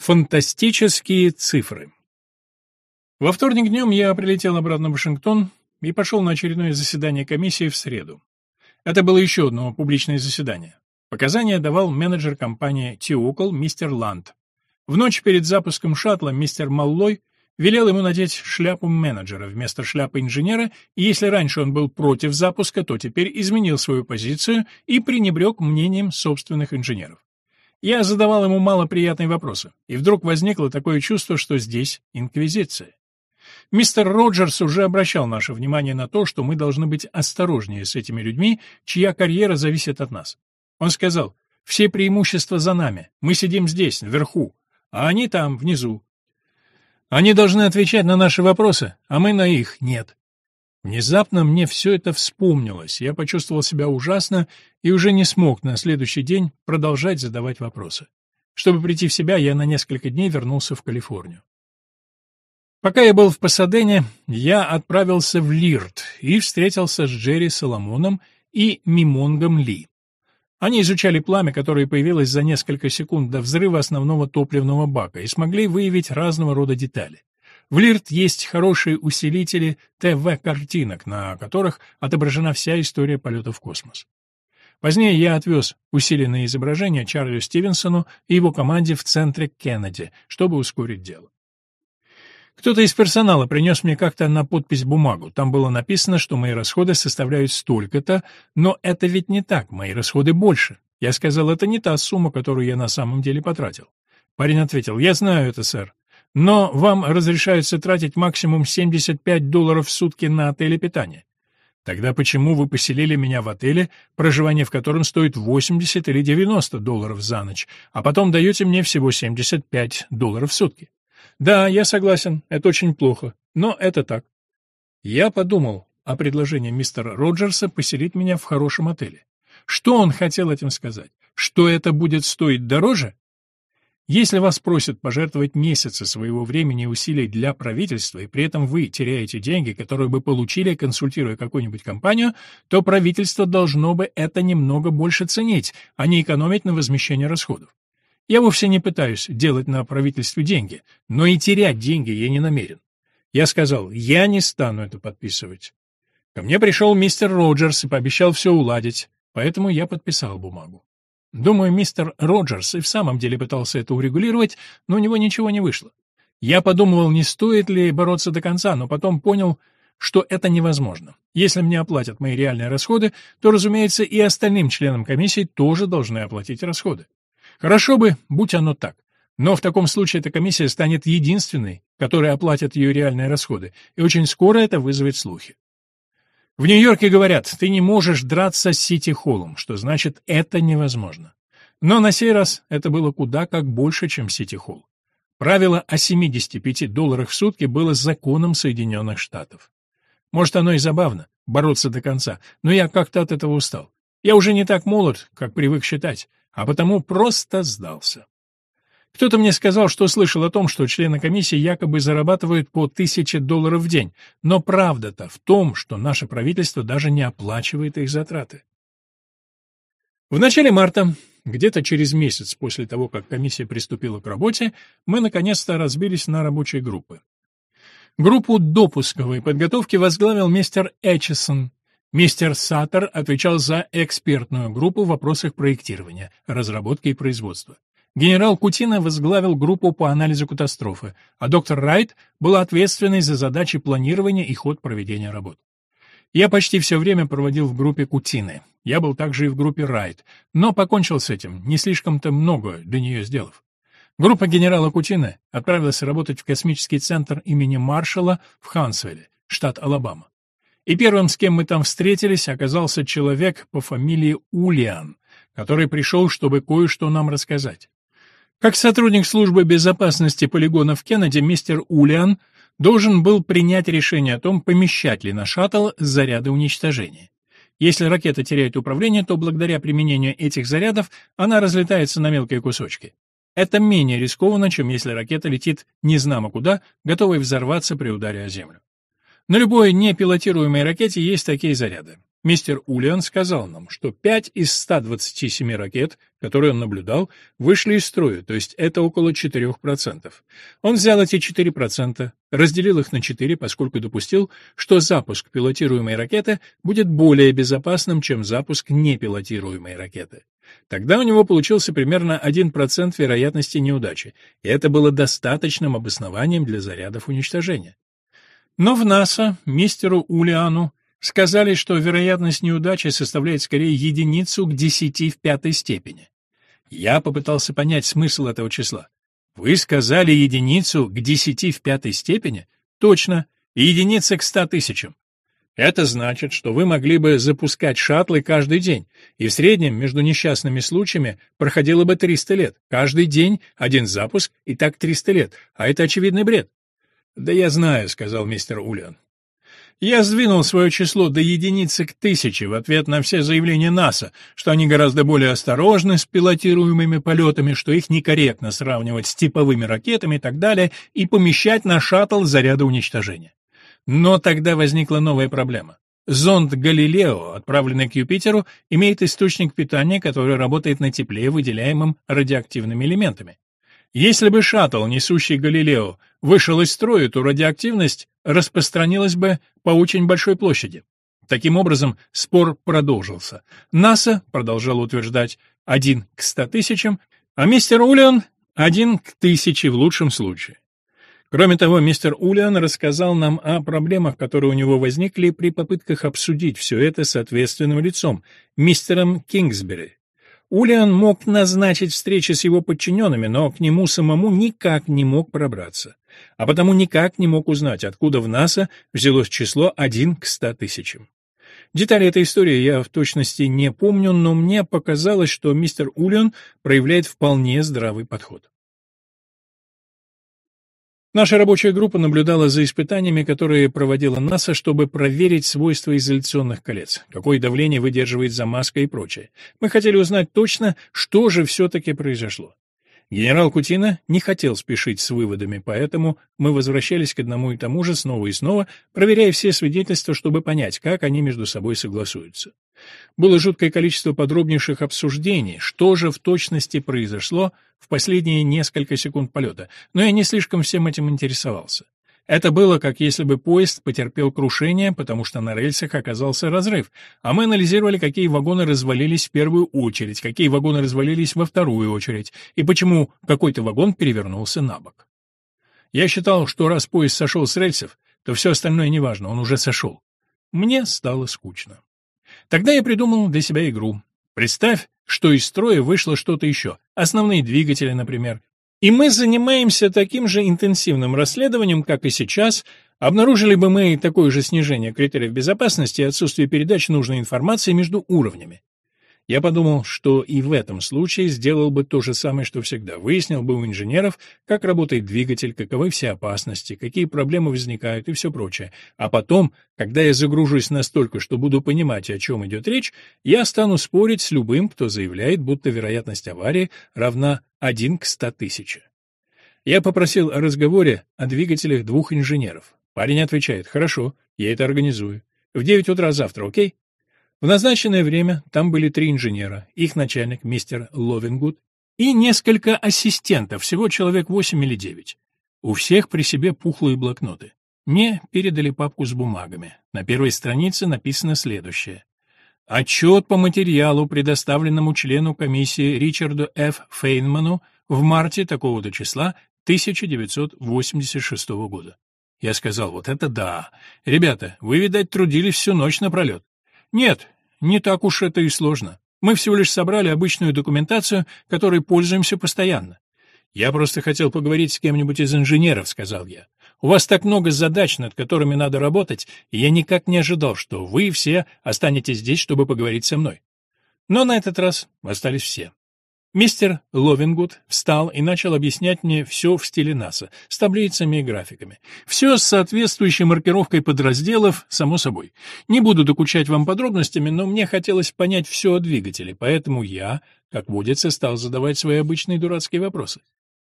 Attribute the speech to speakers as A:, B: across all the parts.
A: Фантастические цифры. Во вторник днем я прилетел обратно в Вашингтон и пошел на очередное заседание комиссии в среду. Это было еще одно публичное заседание. Показания давал менеджер компании Тиукл мистер Ланд. В ночь перед запуском шаттла мистер Маллой велел ему надеть шляпу менеджера вместо шляпы инженера, и если раньше он был против запуска, то теперь изменил свою позицию и пренебрег мнением собственных инженеров. Я задавал ему мало приятные вопросы, и вдруг возникло такое чувство, что здесь инквизиция. Мистер Роджерс уже обращал наше внимание на то, что мы должны быть осторожнее с этими людьми, чья карьера зависит от нас. Он сказал, «Все преимущества за нами, мы сидим здесь, наверху, а они там, внизу. Они должны отвечать на наши вопросы, а мы на их нет. Внезапно мне все это вспомнилось, я почувствовал себя ужасно и уже не смог на следующий день продолжать задавать вопросы. Чтобы прийти в себя, я на несколько дней вернулся в Калифорнию. Пока я был в Пасадене, я отправился в Лирт и встретился с Джерри Соломоном и Мимонгом Ли. Они изучали пламя, которое появилось за несколько секунд до взрыва основного топливного бака, и смогли выявить разного рода детали. В Лирт есть хорошие усилители ТВ-картинок, на которых отображена вся история полета в космос. Позднее я отвез усиленные изображения Чарлю Стивенсону и его команде в центре Кеннеди, чтобы ускорить дело. Кто-то из персонала принес мне как-то на подпись бумагу. Там было написано, что мои расходы составляют столько-то, но это ведь не так, мои расходы больше. Я сказал, это не та сумма, которую я на самом деле потратил. Парень ответил, я знаю это, сэр, но вам разрешается тратить максимум 75 долларов в сутки на отели питания. Тогда почему вы поселили меня в отеле, проживание в котором стоит 80 или 90 долларов за ночь, а потом даете мне всего 75 долларов в сутки? Да, я согласен, это очень плохо, но это так. Я подумал о предложении мистера Роджерса поселить меня в хорошем отеле. Что он хотел этим сказать? Что это будет стоить дороже? Если вас просят пожертвовать месяцы своего времени и усилий для правительства, и при этом вы теряете деньги, которые бы получили, консультируя какую-нибудь компанию, то правительство должно бы это немного больше ценить, а не экономить на возмещение расходов. Я вовсе не пытаюсь делать на правительстве деньги, но и терять деньги я не намерен. Я сказал, я не стану это подписывать. Ко мне пришел мистер Роджерс и пообещал все уладить, поэтому я подписал бумагу. Думаю, мистер Роджерс и в самом деле пытался это урегулировать, но у него ничего не вышло. Я подумывал, не стоит ли бороться до конца, но потом понял, что это невозможно. Если мне оплатят мои реальные расходы, то, разумеется, и остальным членам комиссии тоже должны оплатить расходы. Хорошо бы, будь оно так. Но в таком случае эта комиссия станет единственной, которая оплатит ее реальные расходы, и очень скоро это вызовет слухи. В Нью-Йорке говорят, ты не можешь драться с Сити-холлом, что значит, это невозможно. Но на сей раз это было куда как больше, чем Сити-холл. Правило о 75 долларах в сутки было законом Соединенных Штатов. Может, оно и забавно, бороться до конца, но я как-то от этого устал. Я уже не так молод, как привык считать, а потому просто сдался. Кто-то мне сказал, что слышал о том, что члены комиссии якобы зарабатывают по тысяче долларов в день, но правда-то в том, что наше правительство даже не оплачивает их затраты. В начале марта, где-то через месяц после того, как комиссия приступила к работе, мы наконец-то разбились на рабочие группы. Группу допусковой подготовки возглавил мистер Эчесон, Мистер Саттер отвечал за экспертную группу в вопросах проектирования, разработки и производства. Генерал Кутина возглавил группу по анализу катастрофы, а доктор Райт был ответственный за задачи планирования и ход проведения работ. Я почти все время проводил в группе Кутины. Я был также и в группе Райт, но покончил с этим, не слишком-то много для нее сделав. Группа генерала Кутины отправилась работать в космический центр имени Маршала в Хансвилле, штат Алабама. И первым, с кем мы там встретились, оказался человек по фамилии Улиан, который пришел, чтобы кое-что нам рассказать. Как сотрудник службы безопасности полигона в Кеннеди, мистер Улиан должен был принять решение о том, помещать ли на шаттл заряды уничтожения. Если ракета теряет управление, то благодаря применению этих зарядов она разлетается на мелкие кусочки. Это менее рискованно, чем если ракета летит незнамо куда, готовой взорваться при ударе о землю. На любой непилотируемой ракете есть такие заряды. Мистер Улиан сказал нам, что 5 из 127 ракет, которые он наблюдал, вышли из строя, то есть это около 4%. Он взял эти 4%, разделил их на 4, поскольку допустил, что запуск пилотируемой ракеты будет более безопасным, чем запуск непилотируемой ракеты. Тогда у него получился примерно 1% вероятности неудачи, и это было достаточным обоснованием для зарядов уничтожения. Но в НАСА мистеру Улиану Сказали, что вероятность неудачи составляет скорее единицу к десяти в пятой степени. Я попытался понять смысл этого числа. Вы сказали единицу к десяти в пятой степени? Точно, единица к ста тысячам. Это значит, что вы могли бы запускать шаттлы каждый день, и в среднем между несчастными случаями проходило бы 300 лет. Каждый день один запуск, и так 300 лет, а это очевидный бред. «Да я знаю», — сказал мистер Улиан. Я сдвинул свое число до единицы к тысяче в ответ на все заявления НАСА, что они гораздо более осторожны с пилотируемыми полетами, что их некорректно сравнивать с типовыми ракетами и так далее, и помещать на шаттл заряды уничтожения. Но тогда возникла новая проблема. Зонд «Галилео», отправленный к Юпитеру, имеет источник питания, который работает на тепле, выделяемом радиоактивными элементами. Если бы шаттл, несущий «Галилео», вышел из строя, то радиоактивность распространилась бы по очень большой площади. Таким образом, спор продолжился. НАСА продолжал утверждать один к 100 тысячам, а мистер Улиан — один к тысяче в лучшем случае. Кроме того, мистер Улиан рассказал нам о проблемах, которые у него возникли при попытках обсудить все это с ответственным лицом, мистером Кингсбери. Улиан мог назначить встречи с его подчиненными, но к нему самому никак не мог пробраться, а потому никак не мог узнать, откуда в НАСА взялось число 1 к 100 тысячам. Детали этой истории я в точности не помню, но мне показалось, что мистер Улиан проявляет вполне здравый подход. Наша рабочая группа наблюдала за испытаниями, которые проводила НАСА, чтобы проверить свойства изоляционных колец, какое давление выдерживает замазка и прочее. Мы хотели узнать точно, что же все-таки произошло. Генерал Кутина не хотел спешить с выводами, поэтому мы возвращались к одному и тому же снова и снова, проверяя все свидетельства, чтобы понять, как они между собой согласуются. Было жуткое количество подробнейших обсуждений, что же в точности произошло в последние несколько секунд полета, но я не слишком всем этим интересовался. Это было как если бы поезд потерпел крушение, потому что на рельсах оказался разрыв, а мы анализировали, какие вагоны развалились в первую очередь, какие вагоны развалились во вторую очередь, и почему какой-то вагон перевернулся на бок. Я считал, что раз поезд сошел с рельсов, то все остальное неважно, он уже сошел. Мне стало скучно. Тогда я придумал для себя игру. Представь, что из строя вышло что-то еще, основные двигатели, например. И мы занимаемся таким же интенсивным расследованием, как и сейчас, обнаружили бы мы такое же снижение критериев безопасности и отсутствие передач нужной информации между уровнями. Я подумал, что и в этом случае сделал бы то же самое, что всегда. Выяснил бы у инженеров, как работает двигатель, каковы все опасности, какие проблемы возникают и все прочее. А потом, когда я загружусь настолько, что буду понимать, о чем идет речь, я стану спорить с любым, кто заявляет, будто вероятность аварии равна 1 к 100 тысяч. Я попросил о разговоре о двигателях двух инженеров. Парень отвечает, хорошо, я это организую. В 9 утра завтра, окей? В назначенное время там были три инженера, их начальник мистер Ловингуд и несколько ассистентов, всего человек восемь или девять. У всех при себе пухлые блокноты. Мне передали папку с бумагами. На первой странице написано следующее. Отчет по материалу, предоставленному члену комиссии Ричарду Ф. Фейнману в марте такого-то числа 1986 года. Я сказал, вот это да. Ребята, вы, видать, трудились всю ночь напролет. Нет, не так уж это и сложно. Мы всего лишь собрали обычную документацию, которой пользуемся постоянно. Я просто хотел поговорить с кем-нибудь из инженеров, сказал я. У вас так много задач, над которыми надо работать, и я никак не ожидал, что вы все останетесь здесь, чтобы поговорить со мной. Но на этот раз остались все. Мистер Ловингуд встал и начал объяснять мне все в стиле НАСА, с таблицами и графиками. Все с соответствующей маркировкой подразделов, само собой. Не буду докучать вам подробностями, но мне хотелось понять все о двигателе, поэтому я, как водится, стал задавать свои обычные дурацкие вопросы.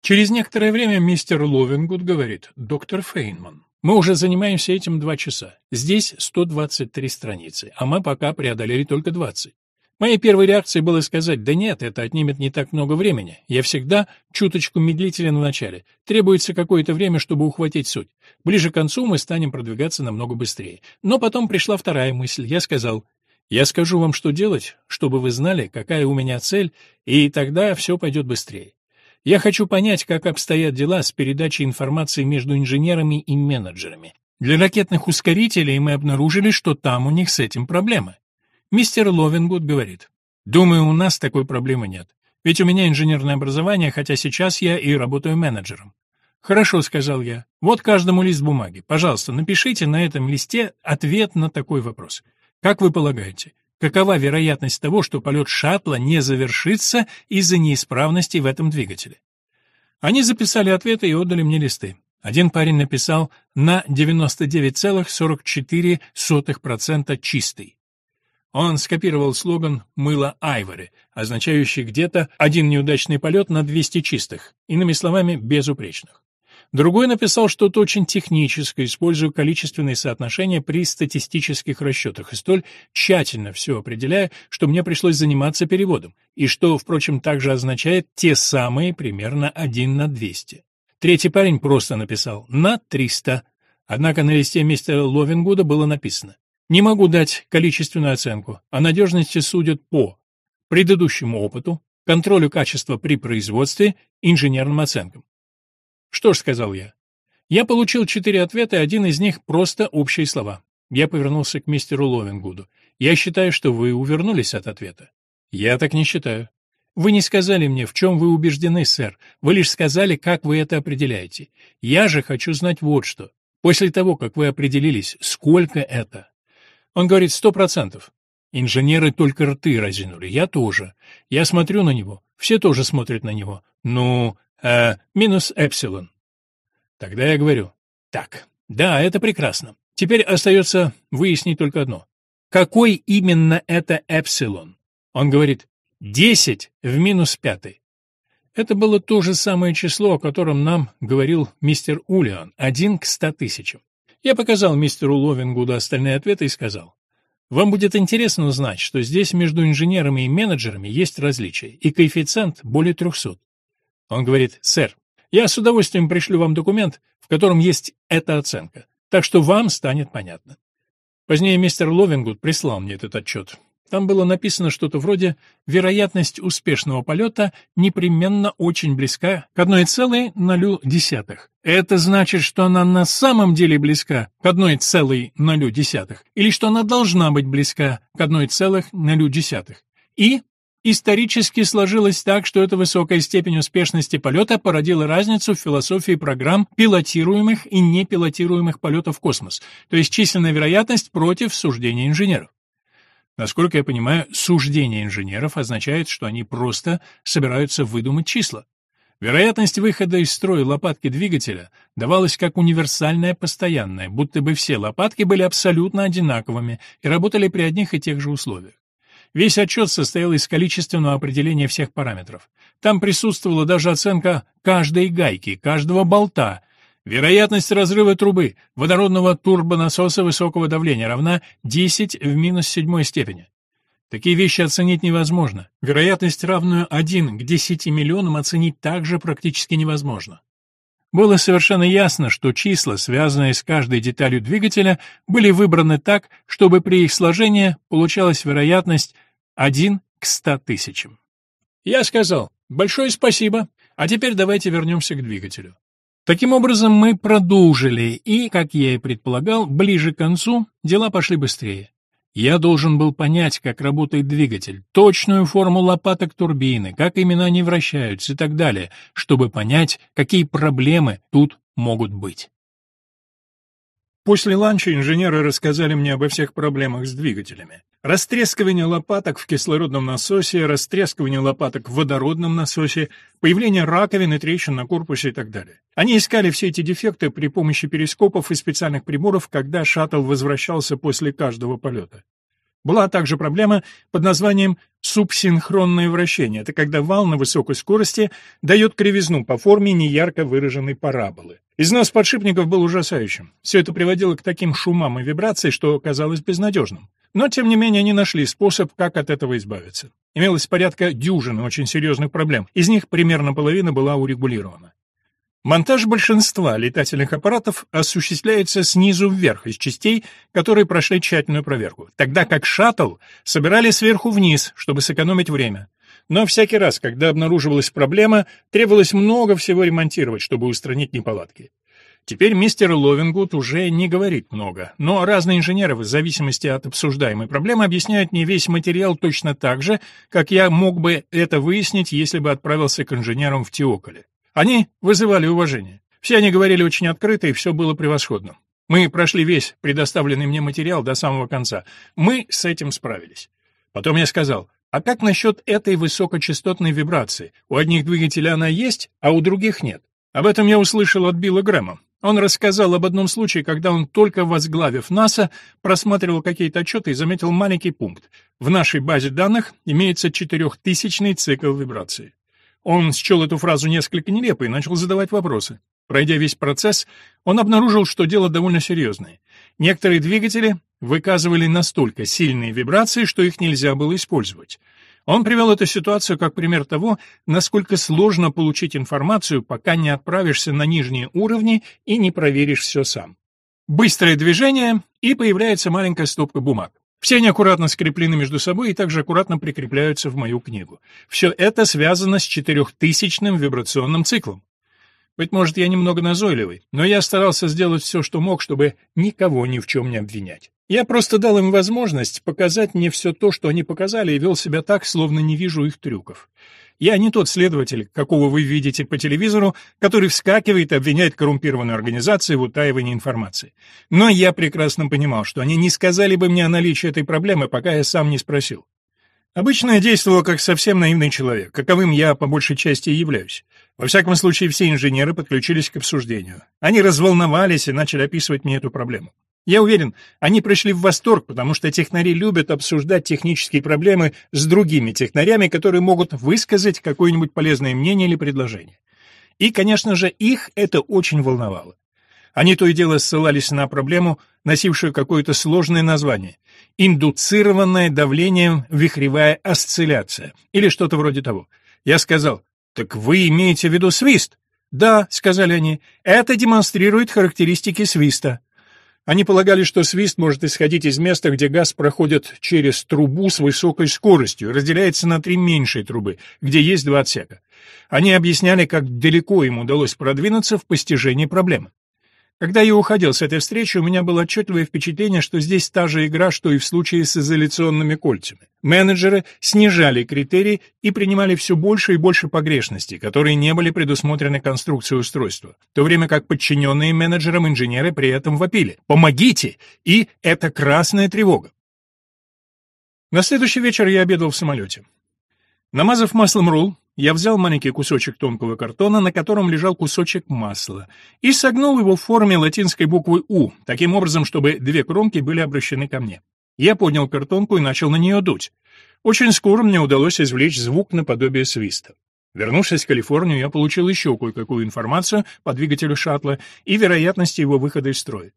A: Через некоторое время мистер Ловингуд говорит «Доктор Фейнман». Мы уже занимаемся этим два часа. Здесь 123 страницы, а мы пока преодолели только 20. Моей первой реакцией было сказать, да нет, это отнимет не так много времени. Я всегда чуточку медлителен в начале. Требуется какое-то время, чтобы ухватить суть. Ближе к концу мы станем продвигаться намного быстрее. Но потом пришла вторая мысль. Я сказал, я скажу вам, что делать, чтобы вы знали, какая у меня цель, и тогда все пойдет быстрее. Я хочу понять, как обстоят дела с передачей информации между инженерами и менеджерами. Для ракетных ускорителей мы обнаружили, что там у них с этим проблемы. Мистер Ловингуд говорит, «Думаю, у нас такой проблемы нет. Ведь у меня инженерное образование, хотя сейчас я и работаю менеджером». «Хорошо», — сказал я. «Вот каждому лист бумаги. Пожалуйста, напишите на этом листе ответ на такой вопрос. Как вы полагаете, какова вероятность того, что полет шаттла не завершится из-за неисправности в этом двигателе?» Они записали ответы и отдали мне листы. Один парень написал «на 99,44% чистый». Он скопировал слоган «Мыло Айворы», означающий где-то один неудачный полет на 200 чистых, иными словами, безупречных. Другой написал что-то очень техническое, используя количественные соотношения при статистических расчетах, и столь тщательно все определяя, что мне пришлось заниматься переводом, и что, впрочем, также означает те самые примерно 1 на 200. Третий парень просто написал «на 300», однако на листе мистера Ловингуда было написано не могу дать количественную оценку, о надежности судят по предыдущему опыту, контролю качества при производстве, инженерным оценкам. Что ж, сказал я. Я получил четыре ответа, один из них просто общие слова. Я повернулся к мистеру Ловингуду. Я считаю, что вы увернулись от ответа. Я так не считаю. Вы не сказали мне, в чем вы убеждены, сэр. Вы лишь сказали, как вы это определяете. Я же хочу знать вот что. После того, как вы определились, сколько это, он говорит сто процентов. Инженеры только рты разинули. Я тоже. Я смотрю на него. Все тоже смотрят на него. Ну, э, минус эпсилон. Тогда я говорю. Так, да, это прекрасно. Теперь остается выяснить только одно. Какой именно это эпсилон? Он говорит 10 в минус пятый. Это было то же самое число, о котором нам говорил мистер Улиан, Один к 100 тысячам. Я показал мистеру Ловингу Ловингуду остальные ответы и сказал, «Вам будет интересно узнать, что здесь между инженерами и менеджерами есть различия, и коэффициент более 300». Он говорит, «Сэр, я с удовольствием пришлю вам документ, в котором есть эта оценка, так что вам станет понятно». Позднее мистер Ловингуд прислал мне этот отчет. Там было написано что-то вроде «Вероятность успешного полета непременно очень близка к 1,0». Это значит, что она на самом деле близка к 1,0 или что она должна быть близка к 1,0. И исторически сложилось так, что эта высокая степень успешности полета породила разницу в философии программ пилотируемых и непилотируемых полетов в космос, то есть численная вероятность против суждения инженеров. Насколько я понимаю, суждение инженеров означает, что они просто собираются выдумать числа. Вероятность выхода из строя лопатки двигателя давалась как универсальная постоянная, будто бы все лопатки были абсолютно одинаковыми и работали при одних и тех же условиях. Весь отчет состоял из количественного определения всех параметров. Там присутствовала даже оценка каждой гайки, каждого болта, Вероятность разрыва трубы водородного турбонасоса высокого давления равна 10 в минус седьмой степени. Такие вещи оценить невозможно. Вероятность, равную 1 к 10 миллионам, оценить также практически невозможно. Было совершенно ясно, что числа, связанные с каждой деталью двигателя, были выбраны так, чтобы при их сложении получалась вероятность 1 к 100 тысячам. Я сказал, большое спасибо, а теперь давайте вернемся к двигателю. Таким образом, мы продолжили, и, как я и предполагал, ближе к концу дела пошли быстрее. Я должен был понять, как работает двигатель, точную форму лопаток турбины, как именно они вращаются и так далее, чтобы понять, какие проблемы тут могут быть. После ланча инженеры рассказали мне обо всех проблемах с двигателями. Растрескивание лопаток в кислородном насосе, растрескивание лопаток в водородном насосе, появление раковин и трещин на корпусе и так далее. Они искали все эти дефекты при помощи перископов и специальных приборов, когда шаттл возвращался после каждого полета. Была также проблема под названием субсинхронное вращение. Это когда вал на высокой скорости дает кривизну по форме неярко выраженной параболы. Износ подшипников был ужасающим. Все это приводило к таким шумам и вибрациям, что казалось безнадежным. Но, тем не менее, они нашли способ, как от этого избавиться. Имелось порядка дюжины очень серьезных проблем, из них примерно половина была урегулирована. Монтаж большинства летательных аппаратов осуществляется снизу вверх, из частей, которые прошли тщательную проверку, тогда как шаттл собирали сверху вниз, чтобы сэкономить время. Но всякий раз, когда обнаруживалась проблема, требовалось много всего ремонтировать, чтобы устранить неполадки. Теперь мистер Ловингуд уже не говорит много, но разные инженеры в зависимости от обсуждаемой проблемы объясняют мне весь материал точно так же, как я мог бы это выяснить, если бы отправился к инженерам в Теоколе. Они вызывали уважение. Все они говорили очень открыто, и все было превосходно. Мы прошли весь предоставленный мне материал до самого конца. Мы с этим справились. Потом я сказал, а как насчет этой высокочастотной вибрации? У одних двигателя она есть, а у других нет. Об этом я услышал от Билла Грэма. Он рассказал об одном случае, когда он, только возглавив НАСА, просматривал какие-то отчеты и заметил маленький пункт. В нашей базе данных имеется четырехтысячный цикл вибрации. Он счел эту фразу несколько нелепой и начал задавать вопросы. Пройдя весь процесс, он обнаружил, что дело довольно серьезное. Некоторые двигатели выказывали настолько сильные вибрации, что их нельзя было использовать. Он привел эту ситуацию как пример того, насколько сложно получить информацию, пока не отправишься на нижние уровни и не проверишь все сам. Быстрое движение, и появляется маленькая стопка бумаг. Все они аккуратно скреплены между собой и также аккуратно прикрепляются в мою книгу. Все это связано с четырехтысячным вибрационным циклом. Быть может, я немного назойливый, но я старался сделать все, что мог, чтобы никого ни в чем не обвинять. Я просто дал им возможность показать мне все то, что они показали, и вел себя так, словно не вижу их трюков. Я не тот следователь, какого вы видите по телевизору, который вскакивает и обвиняет коррумпированную организацию в утаивании информации. Но я прекрасно понимал, что они не сказали бы мне о наличии этой проблемы, пока я сам не спросил. Обычно я действовал как совсем наивный человек, каковым я по большей части и являюсь. Во всяком случае, все инженеры подключились к обсуждению. Они разволновались и начали описывать мне эту проблему. Я уверен, они пришли в восторг, потому что технари любят обсуждать технические проблемы с другими технарями, которые могут высказать какое-нибудь полезное мнение или предложение. И, конечно же, их это очень волновало. Они то и дело ссылались на проблему, носившую какое-то сложное название – индуцированное давлением вихревая осцилляция, или что-то вроде того. Я сказал, «Так вы имеете в виду свист?» «Да», — сказали они, — «это демонстрирует характеристики свиста». Они полагали, что свист может исходить из места, где газ проходит через трубу с высокой скоростью разделяется на три меньшие трубы, где есть два отсека. Они объясняли, как далеко им удалось продвинуться в постижении проблемы. Когда я уходил с этой встречи, у меня было отчетливое впечатление, что здесь та же игра, что и в случае с изоляционными кольцами. Менеджеры снижали критерии и принимали все больше и больше погрешностей, которые не были предусмотрены конструкцией устройства, в то время как подчиненные менеджерам инженеры при этом вопили «Помогите!» и «Это красная тревога!». На следующий вечер я обедал в самолете. Намазав маслом рулл, я взял маленький кусочек тонкого картона, на котором лежал кусочек масла, и согнул его в форме латинской буквы «У», таким образом, чтобы две кромки были обращены ко мне. Я поднял картонку и начал на нее дуть. Очень скоро мне удалось извлечь звук наподобие свиста. Вернувшись в Калифорнию, я получил еще кое-какую информацию по двигателю шаттла и вероятности его выхода из строя.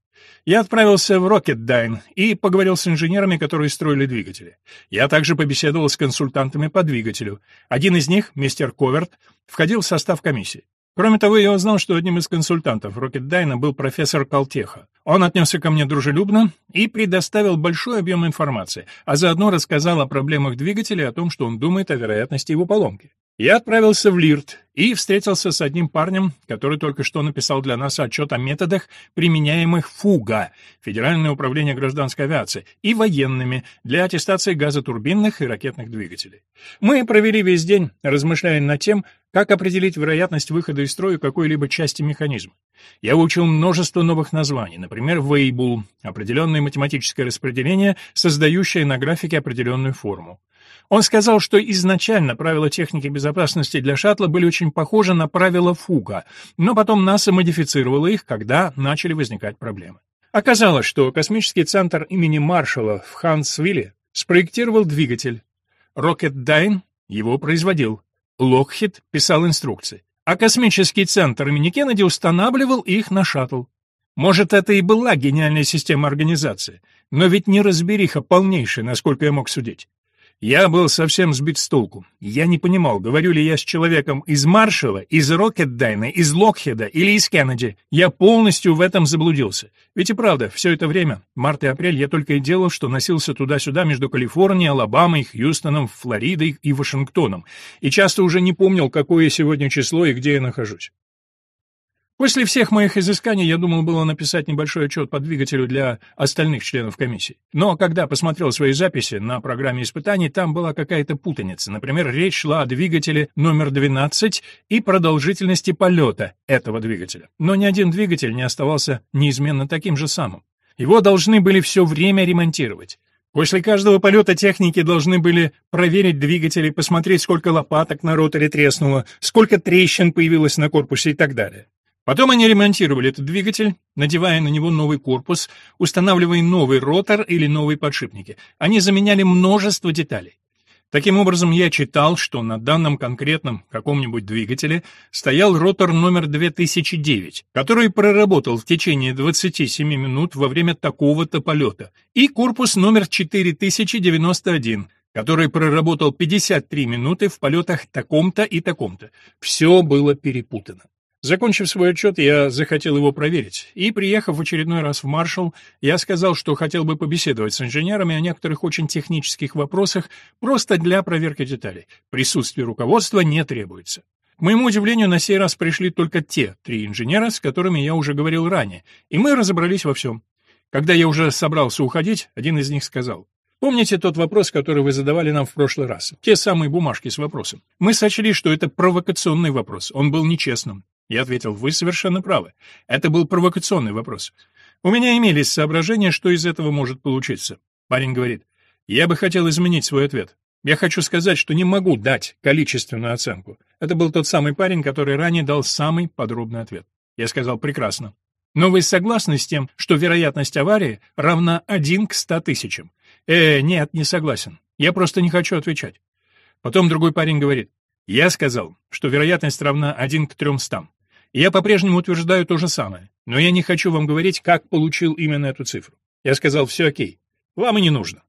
A: Я отправился в Рокетдайн и поговорил с инженерами, которые строили двигатели. Я также побеседовал с консультантами по двигателю. Один из них, мистер Коверт, входил в состав комиссии. Кроме того, я узнал, что одним из консультантов Рокетдайна был профессор Калтеха. Он отнесся ко мне дружелюбно и предоставил большой объем информации, а заодно рассказал о проблемах двигателя и о том, что он думает о вероятности его поломки. Я отправился в Лирт и встретился с одним парнем, который только что написал для нас отчет о методах, применяемых ФУГА, Федеральное управление гражданской авиации, и военными для аттестации газотурбинных и ракетных двигателей. Мы провели весь день, размышляя над тем, как определить вероятность выхода из строя какой-либо части механизма. Я выучил множество новых названий, например, вейбул, определенное математическое распределение, создающее на графике определенную форму. Он сказал, что изначально правила техники безопасности для шаттла были очень очень похожи на правила Фуга, но потом НАСА модифицировало их, когда начали возникать проблемы. Оказалось, что космический центр имени Маршала в Хантсвилле спроектировал двигатель. Rocketdyne его производил. Локхид писал инструкции. А космический центр имени Кеннеди устанавливал их на шаттл. Может, это и была гениальная система организации, но ведь неразбериха полнейшая, насколько я мог судить. Я был совсем сбит с толку. Я не понимал, говорю ли я с человеком из Маршала, из Рокетдайна, из Локхида или из Кеннеди. Я полностью в этом заблудился. Ведь и правда, все это время, март и апрель, я только и делал, что носился туда-сюда между Калифорнией, Алабамой, Хьюстоном, Флоридой и Вашингтоном, и часто уже не помнил, какое сегодня число и где я нахожусь. После всех моих изысканий я думал было написать небольшой отчет по двигателю для остальных членов комиссии. Но когда посмотрел свои записи на программе испытаний, там была какая-то путаница. Например, речь шла о двигателе номер 12 и продолжительности полета этого двигателя. Но ни один двигатель не оставался неизменно таким же самым. Его должны были все время ремонтировать. После каждого полета техники должны были проверить двигатели, посмотреть, сколько лопаток на роторе треснуло, сколько трещин появилось на корпусе и так далее. Потом они ремонтировали этот двигатель, надевая на него новый корпус, устанавливая новый ротор или новые подшипники. Они заменяли множество деталей. Таким образом, я читал, что на данном конкретном каком-нибудь двигателе стоял ротор номер 2009, который проработал в течение 27 минут во время такого-то полета, и корпус номер 4091, который проработал 53 минуты в полетах таком-то и таком-то. Все было перепутано. Закончив свой отчет, я захотел его проверить, и, приехав в очередной раз в маршал, я сказал, что хотел бы побеседовать с инженерами о некоторых очень технических вопросах просто для проверки деталей. Присутствие руководства не требуется. К моему удивлению, на сей раз пришли только те три инженера, с которыми я уже говорил ранее, и мы разобрались во всем. Когда я уже собрался уходить, один из них сказал, Помните тот вопрос, который вы задавали нам в прошлый раз? Те самые бумажки с вопросом. Мы сочли, что это провокационный вопрос, он был нечестным. Я ответил, вы совершенно правы. Это был провокационный вопрос. У меня имелись соображения, что из этого может получиться. Парень говорит, я бы хотел изменить свой ответ. Я хочу сказать, что не могу дать количественную оценку. Это был тот самый парень, который ранее дал самый подробный ответ. Я сказал, прекрасно. Но вы согласны с тем, что вероятность аварии равна 1 к 100 тысячам? Э, нет, не согласен. Я просто не хочу отвечать. Потом другой парень говорит, я сказал, что вероятность равна 1 к 300. Я по-прежнему утверждаю то же самое, но я не хочу вам говорить, как получил именно эту цифру. Я сказал, все окей, вам и не нужно.